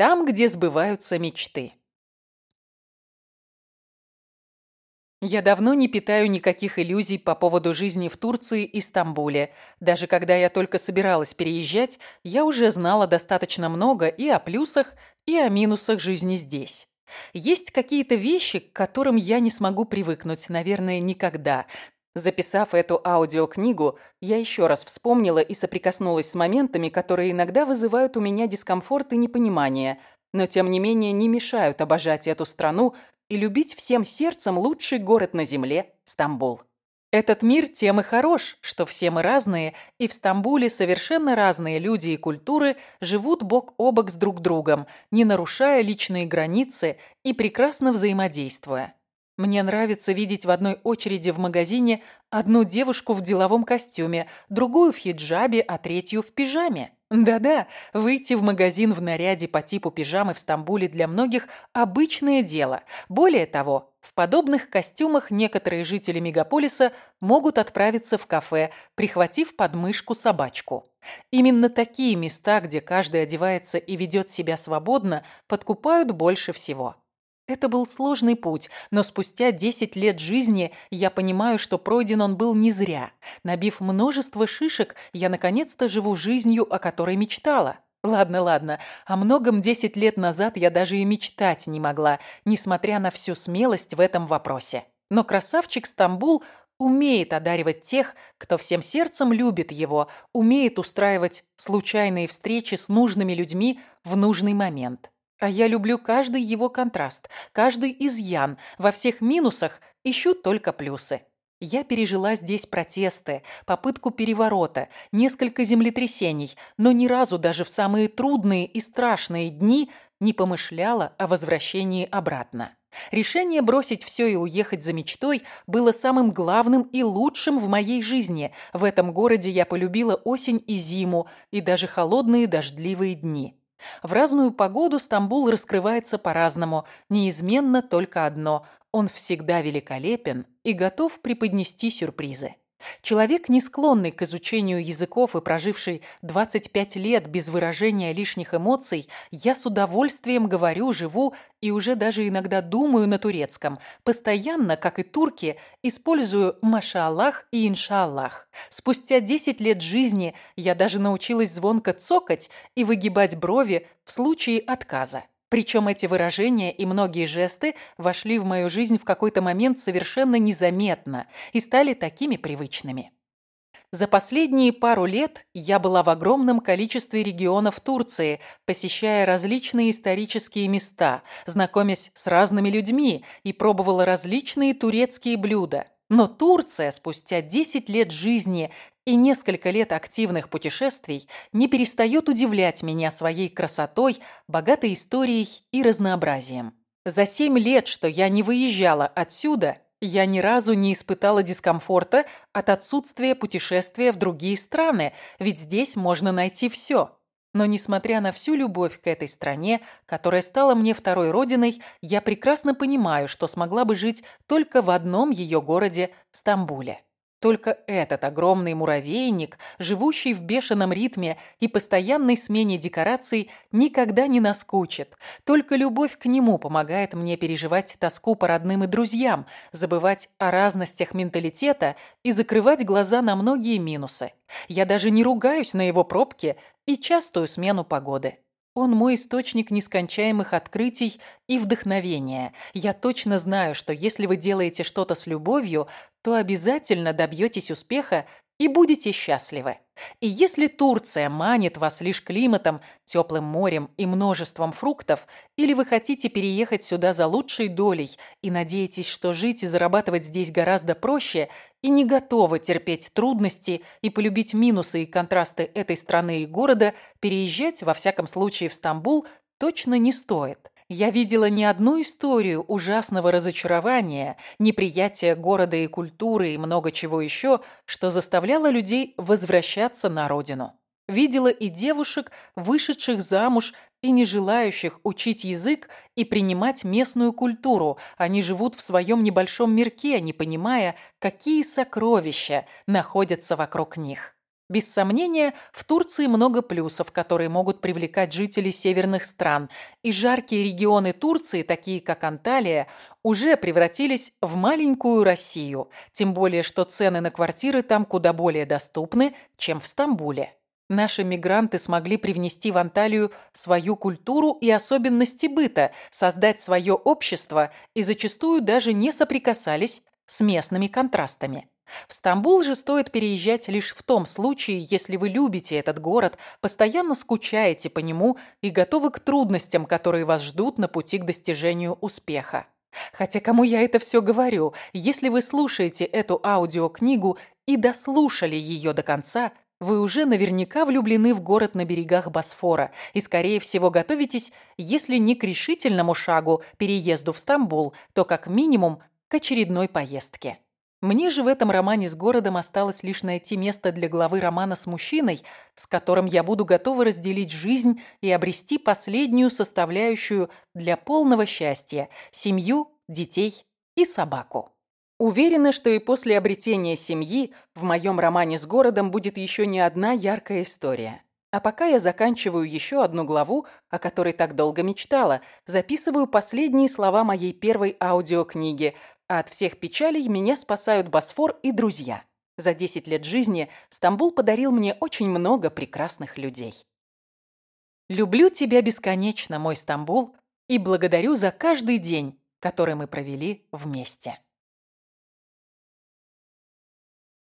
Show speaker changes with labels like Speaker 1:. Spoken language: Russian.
Speaker 1: там, где сбываются мечты. Я давно не питаю никаких иллюзий по поводу жизни в Турции и Стамбуле. Даже когда я только собиралась переезжать, я уже знала достаточно много и о плюсах, и о минусах жизни здесь. Есть какие-то вещи, к которым я не смогу привыкнуть, наверное, никогда. Записав эту аудиокнигу, я еще раз вспомнила и соприкоснулась с моментами, которые иногда вызывают у меня дискомфорт и непонимание, но тем не менее не мешают обожать эту страну и любить всем сердцем лучший город на земле – Стамбул. Этот мир тем и хорош, что все мы разные, и в Стамбуле совершенно разные люди и культуры живут бок о бок с друг другом, не нарушая личные границы и прекрасно взаимодействуя. Мне нравится видеть в одной очереди в магазине одну девушку в деловом костюме, другую в хиджабе, а третью в пижаме. Да-да, выйти в магазин в наряде по типу пижамы в Стамбуле для многих – обычное дело. Более того, в подобных костюмах некоторые жители мегаполиса могут отправиться в кафе, прихватив под мышку собачку. Именно такие места, где каждый одевается и ведет себя свободно, подкупают больше всего. Это был сложный путь, но спустя 10 лет жизни я понимаю, что пройден он был не зря. Набив множество шишек, я наконец-то живу жизнью, о которой мечтала. Ладно, ладно, о многом 10 лет назад я даже и мечтать не могла, несмотря на всю смелость в этом вопросе. Но красавчик Стамбул умеет одаривать тех, кто всем сердцем любит его, умеет устраивать случайные встречи с нужными людьми в нужный момент. А я люблю каждый его контраст, каждый изъян. Во всех минусах ищу только плюсы. Я пережила здесь протесты, попытку переворота, несколько землетрясений, но ни разу даже в самые трудные и страшные дни не помышляла о возвращении обратно. Решение бросить все и уехать за мечтой было самым главным и лучшим в моей жизни. В этом городе я полюбила осень и зиму, и даже холодные дождливые дни. В разную погоду Стамбул раскрывается по-разному, неизменно только одно – он всегда великолепен и готов преподнести сюрпризы. Человек, не склонный к изучению языков и проживший 25 лет без выражения лишних эмоций, я с удовольствием говорю, живу и уже даже иногда думаю на турецком. Постоянно, как и турки, использую «машаллах» и «иншаллах». Спустя 10 лет жизни я даже научилась звонко цокать и выгибать брови в случае отказа. Причем эти выражения и многие жесты вошли в мою жизнь в какой-то момент совершенно незаметно и стали такими привычными. За последние пару лет я была в огромном количестве регионов Турции, посещая различные исторические места, знакомясь с разными людьми и пробовала различные турецкие блюда. Но Турция спустя 10 лет жизни и несколько лет активных путешествий не перестает удивлять меня своей красотой, богатой историей и разнообразием. За семь лет, что я не выезжала отсюда, я ни разу не испытала дискомфорта от отсутствия путешествия в другие страны, ведь здесь можно найти все. Но несмотря на всю любовь к этой стране, которая стала мне второй родиной, я прекрасно понимаю, что смогла бы жить только в одном ее городе – Стамбуле. Только этот огромный муравейник, живущий в бешеном ритме и постоянной смене декораций, никогда не наскучит. Только любовь к нему помогает мне переживать тоску по родным и друзьям, забывать о разностях менталитета и закрывать глаза на многие минусы. Я даже не ругаюсь на его пробки и частую смену погоды. Он мой источник нескончаемых открытий и вдохновения. Я точно знаю, что если вы делаете что-то с любовью, то обязательно добьетесь успеха и будете счастливы. И если Турция манит вас лишь климатом, теплым морем и множеством фруктов, или вы хотите переехать сюда за лучшей долей и надеетесь, что жить и зарабатывать здесь гораздо проще, и не готовы терпеть трудности и полюбить минусы и контрасты этой страны и города, переезжать, во всяком случае, в Стамбул точно не стоит. Я видела не одну историю ужасного разочарования, неприятия города и культуры и много чего еще, что заставляло людей возвращаться на родину. Видела и девушек, вышедших замуж и не желающих учить язык и принимать местную культуру. Они живут в своем небольшом мирке, не понимая, какие сокровища находятся вокруг них. Без сомнения, в Турции много плюсов, которые могут привлекать жителей северных стран, и жаркие регионы Турции, такие как Анталия, уже превратились в маленькую Россию, тем более что цены на квартиры там куда более доступны, чем в Стамбуле. Наши мигранты смогли привнести в Анталию свою культуру и особенности быта, создать свое общество и зачастую даже не соприкасались с местными контрастами. В Стамбул же стоит переезжать лишь в том случае, если вы любите этот город, постоянно скучаете по нему и готовы к трудностям, которые вас ждут на пути к достижению успеха. Хотя кому я это все говорю, если вы слушаете эту аудиокнигу и дослушали ее до конца, вы уже наверняка влюблены в город на берегах Босфора и, скорее всего, готовитесь, если не к решительному шагу, переезду в Стамбул, то как минимум к очередной поездке. Мне же в этом романе с городом осталось лишь найти место для главы романа с мужчиной, с которым я буду готова разделить жизнь и обрести последнюю составляющую для полного счастья – семью, детей и собаку. Уверена, что и после обретения семьи в моем романе с городом будет еще не одна яркая история. А пока я заканчиваю еще одну главу, о которой так долго мечтала, записываю последние слова моей первой аудиокниги, а от всех печалей меня спасают Босфор и друзья. За 10 лет жизни Стамбул подарил мне очень много прекрасных людей. Люблю тебя бесконечно, мой Стамбул, и благодарю за каждый день, который мы провели вместе.